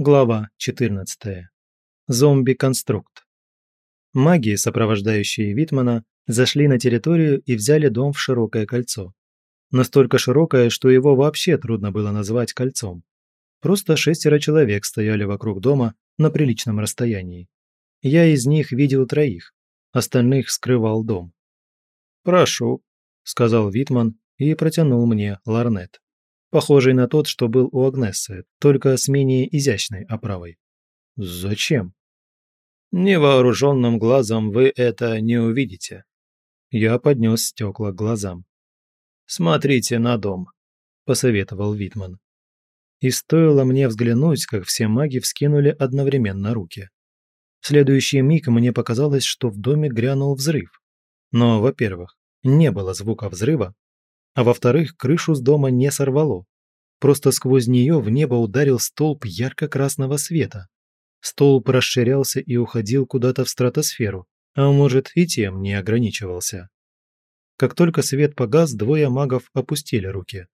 Глава 14. Зомби-конструкт. Маги, сопровождающие Витмана, зашли на территорию и взяли дом в широкое кольцо. Настолько широкое, что его вообще трудно было назвать кольцом. Просто шестеро человек стояли вокруг дома на приличном расстоянии. Я из них видел троих, остальных скрывал дом. «Прошу», – сказал Витман и протянул мне ларнет похожий на тот, что был у Агнессы, только с менее изящной оправой. «Зачем?» «Невооруженным глазом вы это не увидите». Я поднес стекла к глазам. «Смотрите на дом», – посоветовал Витман. И стоило мне взглянуть, как все маги вскинули одновременно руки. В следующий миг мне показалось, что в доме грянул взрыв. Но, во-первых, не было звука взрыва, а во-вторых, крышу с дома не сорвало. Просто сквозь нее в небо ударил столб ярко-красного света. Столб расширялся и уходил куда-то в стратосферу, а может и тем не ограничивался. Как только свет погас, двое магов опустили руки.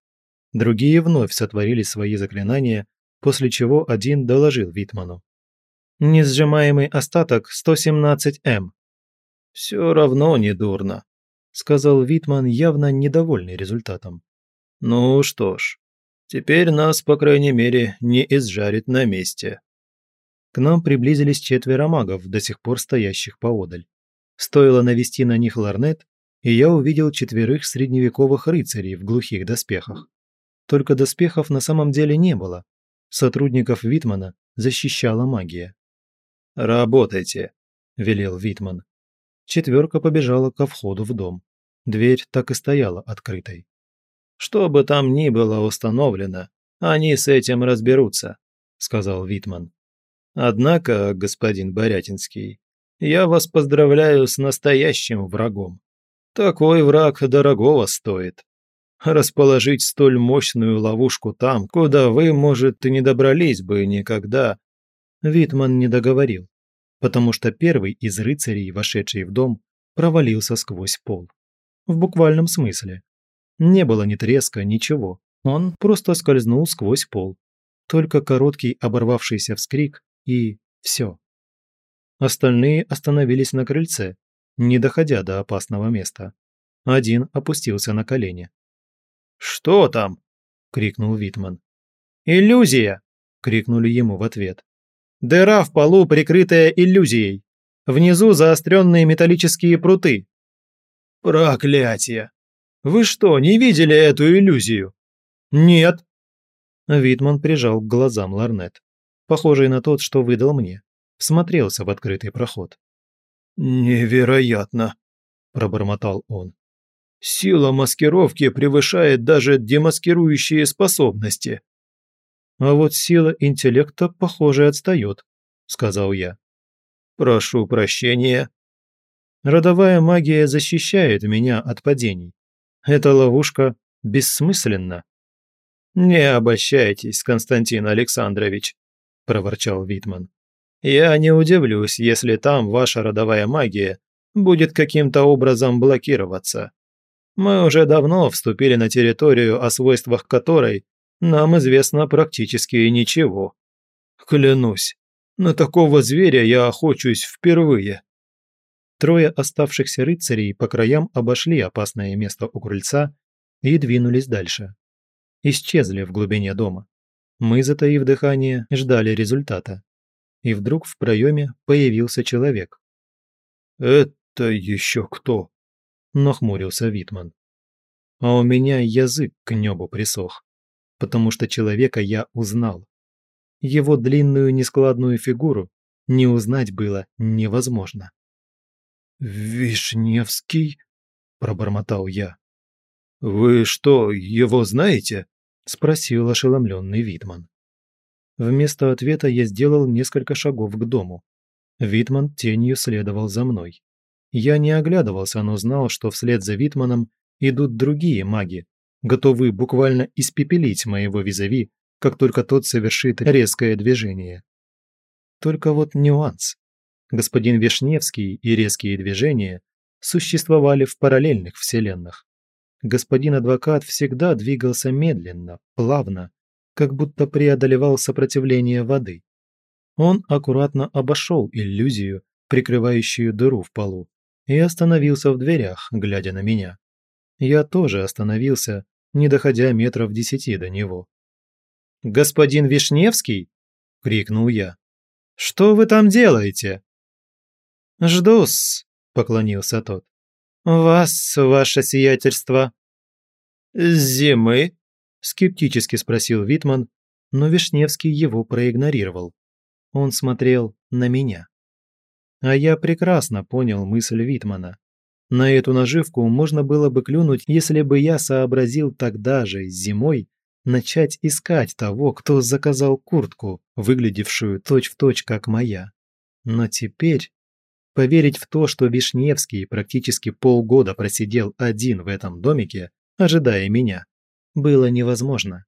Другие вновь сотворили свои заклинания, после чего один доложил Витману. «Несжимаемый остаток 117М». «Все равно не дурно», сказал Витман, явно недовольный результатом. «Ну что ж, теперь нас, по крайней мере, не изжарит на месте». К нам приблизились четверо магов, до сих пор стоящих поодаль. Стоило навести на них ларнет, и я увидел четверых средневековых рыцарей в глухих доспехах. Только доспехов на самом деле не было. Сотрудников Витмана защищала магия. «Работайте», – велел Витман. Четверка побежала ко входу в дом. Дверь так и стояла открытой. «Что бы там ни было установлено, они с этим разберутся», – сказал Витман. «Однако, господин Борятинский, я вас поздравляю с настоящим врагом. Такой враг дорогого стоит. Расположить столь мощную ловушку там, куда вы, может, и не добрались бы никогда». Витман не договорил потому что первый из рыцарей, вошедший в дом, провалился сквозь пол. В буквальном смысле. Не было ни треска, ничего. Он просто скользнул сквозь пол. Только короткий оборвавшийся вскрик и все. Остальные остановились на крыльце, не доходя до опасного места. Один опустился на колени. «Что там?» – крикнул Витман. «Иллюзия!» – крикнули ему в ответ. Дыра в полу, прикрытая иллюзией. Внизу заостренные металлические пруты. Проклятие! Вы что, не видели эту иллюзию? Нет. Витман прижал к глазам ларнет, похожий на тот, что выдал мне. Всмотрелся в открытый проход. «Невероятно!» – пробормотал он. «Сила маскировки превышает даже демаскирующие способности». А вот сила интеллекта, похоже, отстает, сказал я. Прошу прощения. Родовая магия защищает меня от падений. Эта ловушка бессмысленна. Не обольщайтесь, Константин Александрович, проворчал Витман. Я не удивлюсь, если там ваша родовая магия будет каким-то образом блокироваться. Мы уже давно вступили на территорию, о свойствах которой нам известно практически ничего. Клянусь, на такого зверя я охочусь впервые. Трое оставшихся рыцарей по краям обошли опасное место у крыльца и двинулись дальше. Исчезли в глубине дома. Мы, затаив дыхание, ждали результата. И вдруг в проеме появился человек. «Это еще кто?» – нахмурился Витман. А у меня язык к небу присох потому что человека я узнал. Его длинную нескладную фигуру не узнать было невозможно. «Вишневский?» – пробормотал я. «Вы что, его знаете?» – спросил ошеломленный Витман. Вместо ответа я сделал несколько шагов к дому. Витман тенью следовал за мной. Я не оглядывался, но знал, что вслед за Витманом идут другие маги, готовы буквально испепелить моего визави, как только тот совершит резкое движение. Только вот нюанс. Господин Вишневский и резкие движения существовали в параллельных вселенных. Господин адвокат всегда двигался медленно, плавно, как будто преодолевал сопротивление воды. Он аккуратно обошел иллюзию, прикрывающую дыру в полу, и остановился в дверях, глядя на меня. Я тоже остановился, не доходя метров десяти до него. «Господин Вишневский?» – крикнул я. «Что вы там делаете?» «Жду-с», – поклонился тот. «Вас, ваше сиятельство». «Зимы?» – скептически спросил Витман, но Вишневский его проигнорировал. Он смотрел на меня. А я прекрасно понял мысль Витмана. На эту наживку можно было бы клюнуть, если бы я сообразил тогда же, зимой, начать искать того, кто заказал куртку, выглядевшую точь-в-точь точь как моя. Но теперь поверить в то, что Вишневский практически полгода просидел один в этом домике, ожидая меня, было невозможно.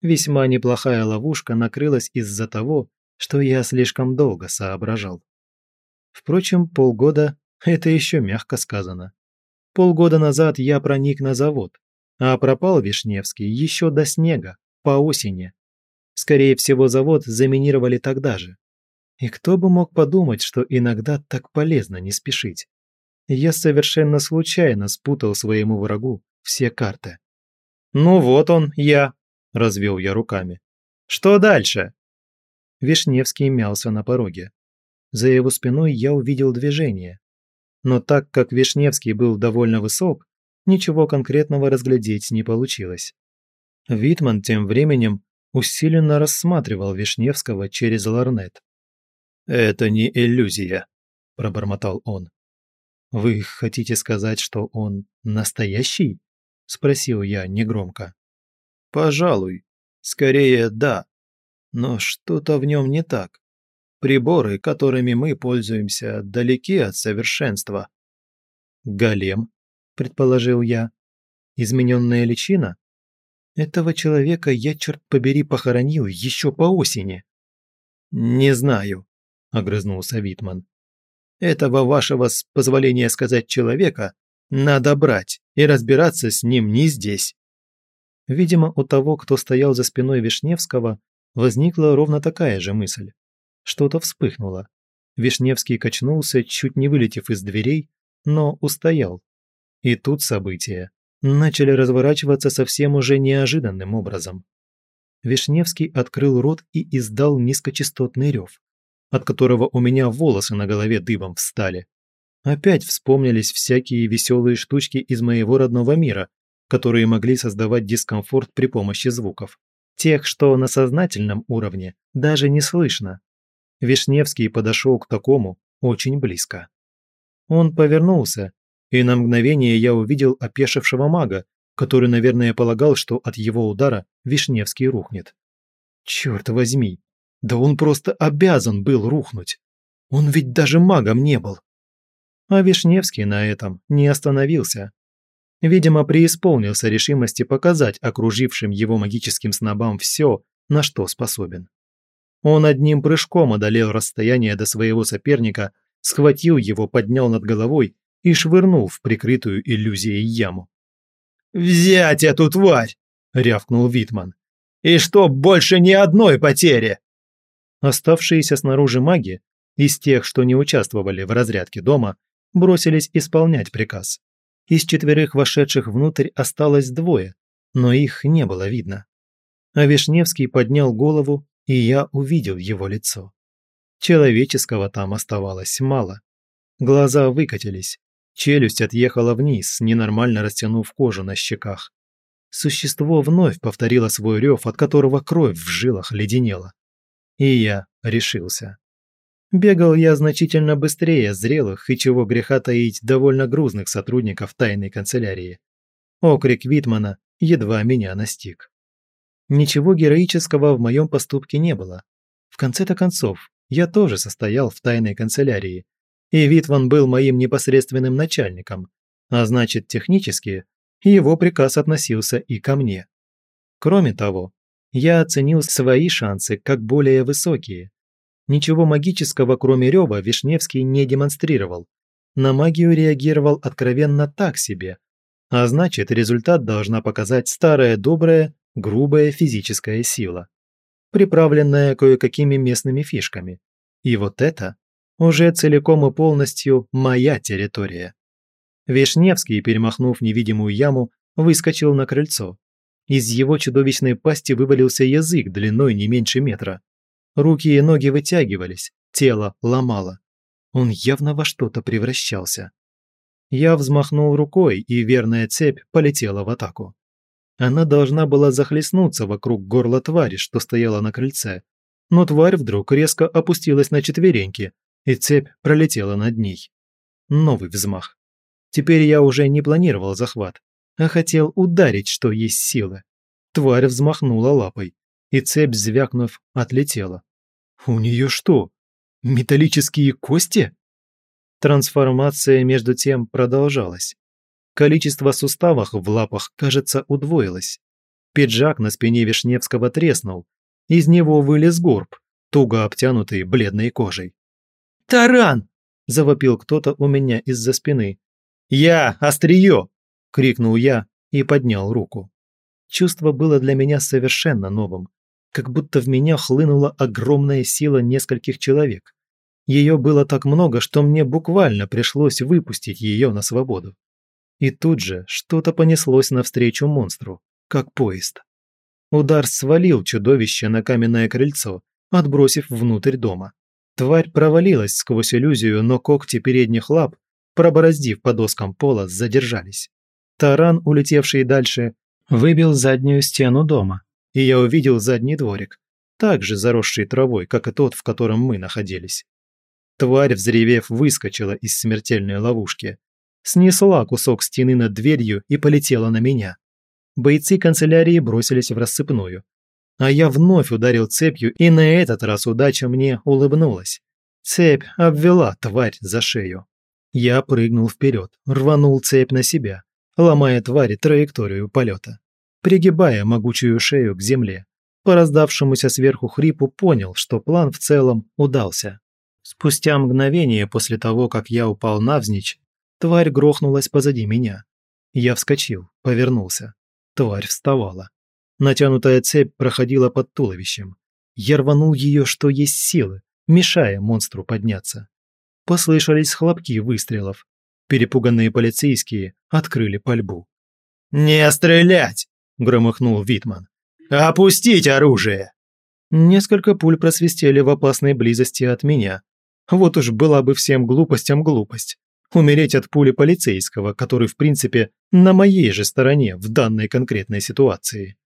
Весьма неплохая ловушка накрылась из-за того, что я слишком долго соображал. Впрочем, полгода – это еще мягко сказано. Полгода назад я проник на завод, а пропал Вишневский еще до снега, по осени. Скорее всего, завод заминировали тогда же. И кто бы мог подумать, что иногда так полезно не спешить. Я совершенно случайно спутал своему врагу все карты. «Ну вот он, я», – развел я руками. «Что дальше?» Вишневский мялся на пороге. За его спиной я увидел движение. Но так как Вишневский был довольно высок, ничего конкретного разглядеть не получилось. Витман тем временем усиленно рассматривал Вишневского через ларнет. «Это не иллюзия», – пробормотал он. «Вы хотите сказать, что он настоящий?» – спросил я негромко. «Пожалуй. Скорее, да. Но что-то в нем не так. Приборы, которыми мы пользуемся, далеки от совершенства». «Голем?» предположил я. Измененная личина? Этого человека я, черт побери, похоронил еще по осени. Не знаю, огрызнулся Витман. Этого вашего, с позволения сказать человека, надо брать и разбираться с ним не здесь. Видимо, у того, кто стоял за спиной Вишневского, возникла ровно такая же мысль. Что-то вспыхнуло. Вишневский качнулся, чуть не вылетев из дверей, но устоял, и тут события начали разворачиваться совсем уже неожиданным образом. Вишневский открыл рот и издал низкочастотный рев, от которого у меня волосы на голове дыбом встали. Опять вспомнились всякие веселые штучки из моего родного мира, которые могли создавать дискомфорт при помощи звуков. Тех, что на сознательном уровне даже не слышно. Вишневский подошел к такому очень близко. Он повернулся и на мгновение я увидел опешившего мага, который, наверное, полагал, что от его удара Вишневский рухнет. Черт возьми, да он просто обязан был рухнуть. Он ведь даже магом не был. А Вишневский на этом не остановился. Видимо, преисполнился решимости показать окружившим его магическим снобам все, на что способен. Он одним прыжком одолел расстояние до своего соперника, схватил его, поднял над головой и швырнул в прикрытую иллюзией яму. «Взять эту тварь!» – рявкнул Витман. «И чтоб больше ни одной потери!» Оставшиеся снаружи маги, из тех, что не участвовали в разрядке дома, бросились исполнять приказ. Из четверых вошедших внутрь осталось двое, но их не было видно. А Вишневский поднял голову, и я увидел его лицо. Человеческого там оставалось мало. Глаза выкатились, Челюсть отъехала вниз, ненормально растянув кожу на щеках. Существо вновь повторило свой рев, от которого кровь в жилах леденела. И я решился. Бегал я значительно быстрее зрелых и, чего греха таить, довольно грузных сотрудников тайной канцелярии. Окрик Витмана едва меня настиг. Ничего героического в моем поступке не было. В конце-то концов, я тоже состоял в тайной канцелярии, и Витван был моим непосредственным начальником, а значит, технически его приказ относился и ко мне. Кроме того, я оценил свои шансы как более высокие. Ничего магического, кроме рева, Вишневский не демонстрировал. На магию реагировал откровенно так себе, а значит, результат должна показать старая добрая, грубая физическая сила. приправленная кое-какими местными фишками. И вот это уже целиком и полностью моя территория. Вишневский, перемахнув невидимую яму, выскочил на крыльцо. Из его чудовищной пасти вывалился язык длиной не меньше метра. Руки и ноги вытягивались, тело ломало. Он явно во что-то превращался. Я взмахнул рукой, и верная цепь полетела в атаку. Она должна была захлестнуться вокруг горла твари, что стояла на крыльце. Но тварь вдруг резко опустилась на четвереньки, и цепь пролетела над ней. Новый взмах. Теперь я уже не планировал захват, а хотел ударить, что есть силы. Тварь взмахнула лапой, и цепь, звякнув, отлетела. У нее что, металлические кости? Трансформация между тем продолжалась. Количество суставов в лапах, кажется, удвоилось. Пиджак на спине Вишневского треснул. Из него вылез горб, туго обтянутый бледной кожей. «Таран!» – завопил кто-то у меня из-за спины. «Я! Острие!» – крикнул я и поднял руку. Чувство было для меня совершенно новым, как будто в меня хлынула огромная сила нескольких человек. Ее было так много, что мне буквально пришлось выпустить ее на свободу. И тут же что-то понеслось навстречу монстру, как поезд. Удар свалил чудовище на каменное крыльцо, отбросив внутрь дома. Тварь провалилась сквозь иллюзию, но когти передних лап, пробороздив по доскам пола, задержались. Таран, улетевший дальше, выбил заднюю стену дома, и я увидел задний дворик, также заросший травой, как и тот, в котором мы находились. Тварь, взревев, выскочила из смертельной ловушки, снесла кусок стены над дверью и полетела на меня. Бойцы канцелярии бросились в рассыпную, а я вновь ударил цепью, и на этот раз удача мне улыбнулась. Цепь обвела тварь за шею. Я прыгнул вперед, рванул цепь на себя, ломая твари траекторию полета. Пригибая могучую шею к земле, по раздавшемуся сверху хрипу понял, что план в целом удался. Спустя мгновение после того, как я упал навзничь, тварь грохнулась позади меня. Я вскочил, повернулся. Тварь вставала. Натянутая цепь проходила под туловищем. Я рванул ее, что есть силы, мешая монстру подняться. Послышались хлопки выстрелов. Перепуганные полицейские открыли пальбу. «Не стрелять!» – громыхнул Витман. «Опустить оружие!» Несколько пуль просвистели в опасной близости от меня. Вот уж была бы всем глупостям глупость. Умереть от пули полицейского, который, в принципе, на моей же стороне в данной конкретной ситуации.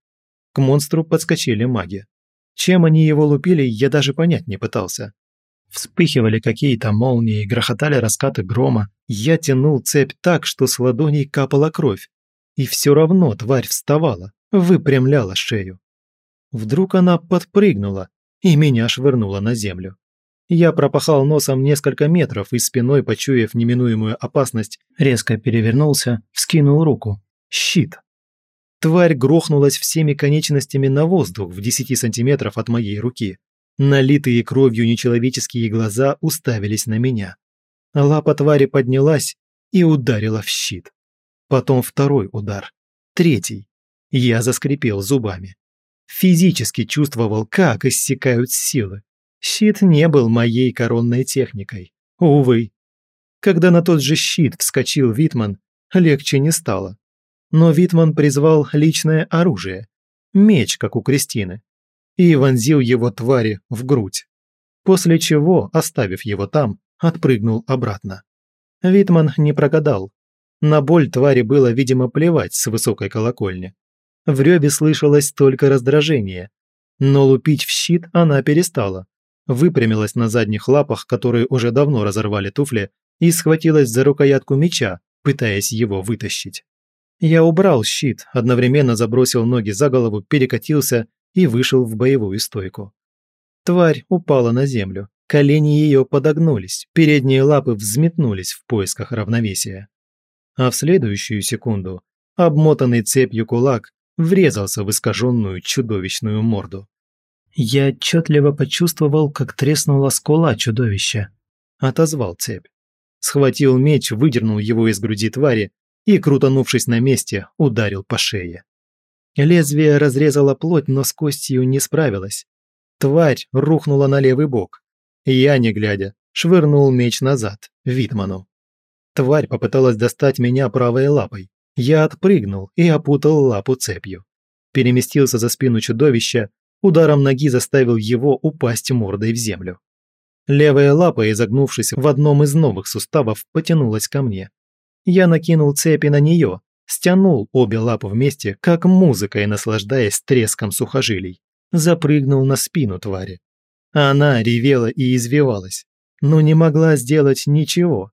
К монстру подскочили маги. Чем они его лупили, я даже понять не пытался. Вспыхивали какие-то молнии, грохотали раскаты грома. Я тянул цепь так, что с ладоней капала кровь. И все равно тварь вставала, выпрямляла шею. Вдруг она подпрыгнула и меня швырнула на землю. Я пропахал носом несколько метров и спиной, почуяв неминуемую опасность, резко перевернулся, вскинул руку. Щит. Тварь грохнулась всеми конечностями на воздух в 10 сантиметров от моей руки. Налитые кровью нечеловеческие глаза уставились на меня. Лапа твари поднялась и ударила в щит. Потом второй удар. Третий. Я заскрипел зубами. Физически чувствовал, как иссякают силы. Щит не был моей коронной техникой. Увы. Когда на тот же щит вскочил Витман, легче не стало но Витман призвал личное оружие – меч, как у Кристины, и вонзил его твари в грудь, после чего, оставив его там, отпрыгнул обратно. Витман не прогадал. На боль твари было, видимо, плевать с высокой колокольни. В рёбе слышалось только раздражение, но лупить в щит она перестала. Выпрямилась на задних лапах, которые уже давно разорвали туфли, и схватилась за рукоятку меча, пытаясь его вытащить. Я убрал щит, одновременно забросил ноги за голову, перекатился и вышел в боевую стойку. Тварь упала на землю, колени ее подогнулись, передние лапы взметнулись в поисках равновесия. А в следующую секунду обмотанный цепью кулак врезался в искаженную чудовищную морду. Я отчетливо почувствовал, как треснула скула чудовища. Отозвал цепь. Схватил меч, выдернул его из груди твари и, крутанувшись на месте, ударил по шее. Лезвие разрезало плоть, но с костью не справилось. Тварь рухнула на левый бок. Я, не глядя, швырнул меч назад, Витману. Тварь попыталась достать меня правой лапой. Я отпрыгнул и опутал лапу цепью. Переместился за спину чудовища, ударом ноги заставил его упасть мордой в землю. Левая лапа, изогнувшись в одном из новых суставов, потянулась ко мне. Я накинул цепи на нее, стянул обе лапы вместе, как музыкой наслаждаясь треском сухожилий. Запрыгнул на спину твари. Она ревела и извивалась, но не могла сделать ничего.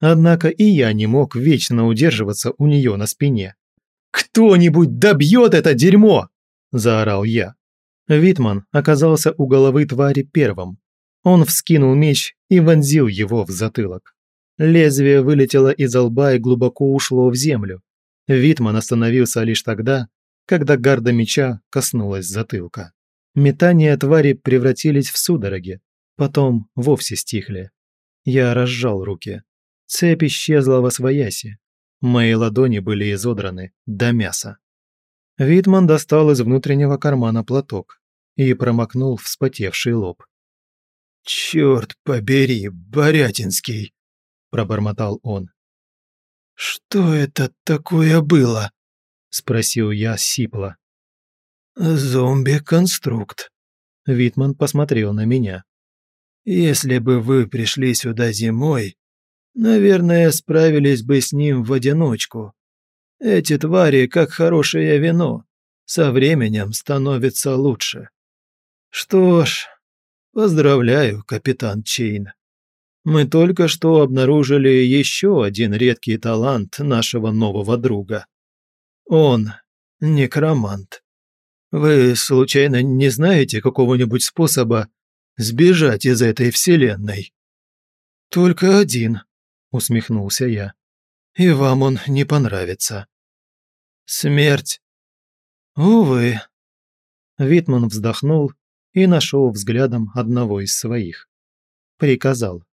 Однако и я не мог вечно удерживаться у нее на спине. «Кто-нибудь добьет это дерьмо!» – заорал я. Витман оказался у головы твари первым, он вскинул меч и вонзил его в затылок. Лезвие вылетело из лба и глубоко ушло в землю. Витман остановился лишь тогда, когда гарда меча коснулась затылка. Метания твари превратились в судороги, потом вовсе стихли. Я разжал руки. Цепь исчезла во свояси. Мои ладони были изодраны до мяса. Витман достал из внутреннего кармана платок и промокнул вспотевший лоб. «Черт побери, Борятинский!» – пробормотал он. «Что это такое было?» – спросил я сипло. «Зомби-конструкт», – Витман посмотрел на меня. «Если бы вы пришли сюда зимой, наверное, справились бы с ним в одиночку. Эти твари, как хорошее вино, со временем становятся лучше. Что ж, Поздравляю, капитан Чейн. Мы только что обнаружили еще один редкий талант нашего нового друга. Он некромант. Вы случайно не знаете какого-нибудь способа сбежать из этой вселенной? Только один, усмехнулся я. И вам он не понравится. Смерть. Увы. Витман вздохнул и нашел взглядом одного из своих. Приказал.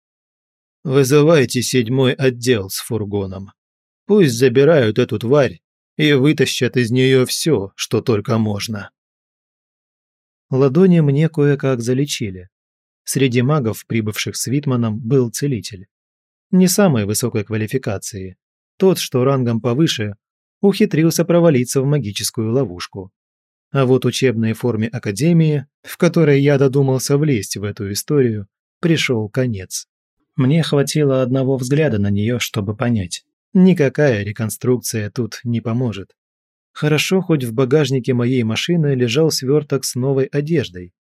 «Вызывайте седьмой отдел с фургоном. Пусть забирают эту тварь и вытащат из нее все, что только можно». Ладони мне кое-как залечили. Среди магов, прибывших с Витманом, был целитель. Не самой высокой квалификации. Тот, что рангом повыше, ухитрился провалиться в магическую ловушку. А вот учебной форме академии, в которой я додумался влезть в эту историю, пришел конец. Мне хватило одного взгляда на нее, чтобы понять. Никакая реконструкция тут не поможет. Хорошо, хоть в багажнике моей машины лежал сверток с новой одеждой.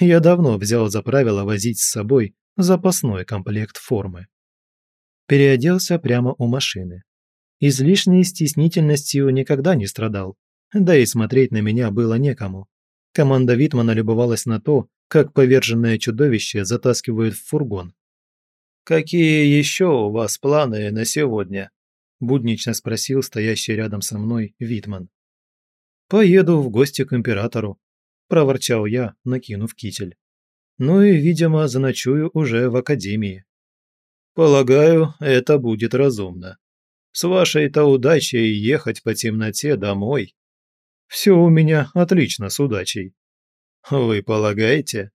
Я давно взял за правило возить с собой запасной комплект формы. Переоделся прямо у машины. Излишней стеснительностью никогда не страдал, да и смотреть на меня было некому. Команда Витмана любовалась на то, как поверженное чудовище затаскивают в фургон. «Какие еще у вас планы на сегодня?» – буднично спросил стоящий рядом со мной Витман. «Поеду в гости к императору», – проворчал я, накинув китель. «Ну и, видимо, заночую уже в академии». «Полагаю, это будет разумно. С вашей-то удачей ехать по темноте домой все у меня отлично с удачей. Вы полагаете?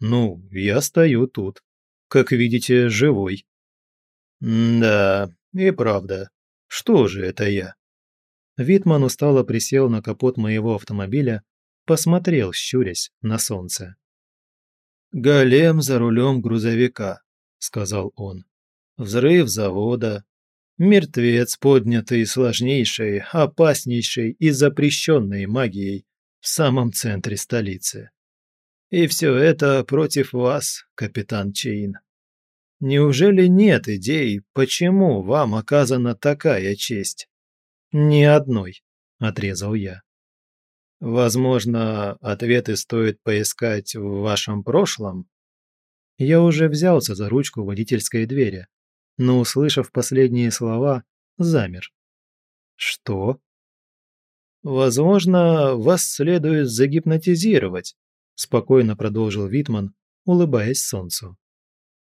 Ну, я стою тут. Как видите, живой. да, и правда. Что же это я? Витман устало присел на капот моего автомобиля, посмотрел, щурясь, на солнце. «Голем за рулем грузовика», — сказал он. «Взрыв завода, Мертвец, поднятый сложнейшей, опаснейшей и запрещенной магией в самом центре столицы. И все это против вас, капитан Чейн. Неужели нет идей, почему вам оказана такая честь? Ни одной, отрезал я. Возможно, ответы стоит поискать в вашем прошлом? Я уже взялся за ручку водительской двери, но, услышав последние слова, замер. «Что?» «Возможно, вас следует загипнотизировать», спокойно продолжил Витман, улыбаясь солнцу.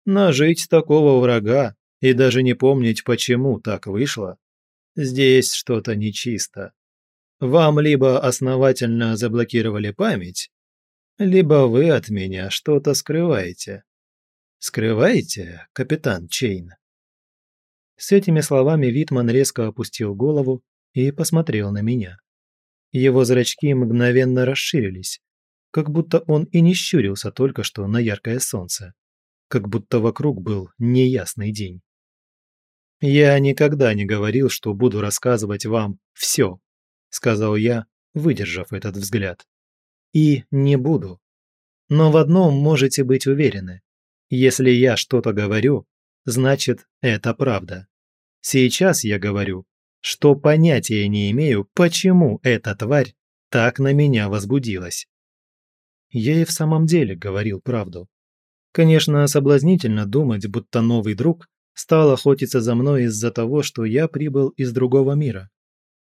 «Нажить такого врага и даже не помнить, почему так вышло, здесь что-то нечисто. Вам либо основательно заблокировали память, либо вы от меня что-то скрываете. Скрываете, капитан Чейн?» С этими словами Витман резко опустил голову и посмотрел на меня. Его зрачки мгновенно расширились, как будто он и не щурился только что на яркое солнце, как будто вокруг был неясный день. «Я никогда не говорил, что буду рассказывать вам все», сказал я, выдержав этот взгляд. «И не буду. Но в одном можете быть уверены. Если я что-то говорю, значит, это правда. Сейчас я говорю, что понятия не имею, почему эта тварь так на меня возбудилась. Я и в самом деле говорил правду. Конечно, соблазнительно думать, будто новый друг стал охотиться за мной из-за того, что я прибыл из другого мира.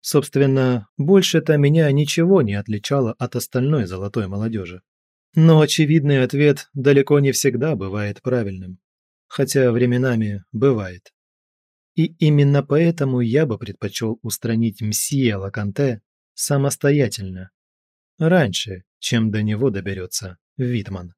Собственно, больше-то меня ничего не отличало от остальной золотой молодежи. Но очевидный ответ далеко не всегда бывает правильным. Хотя временами бывает. И именно поэтому я бы предпочел устранить мсье Лаканте самостоятельно. Раньше, чем до него доберется Витман.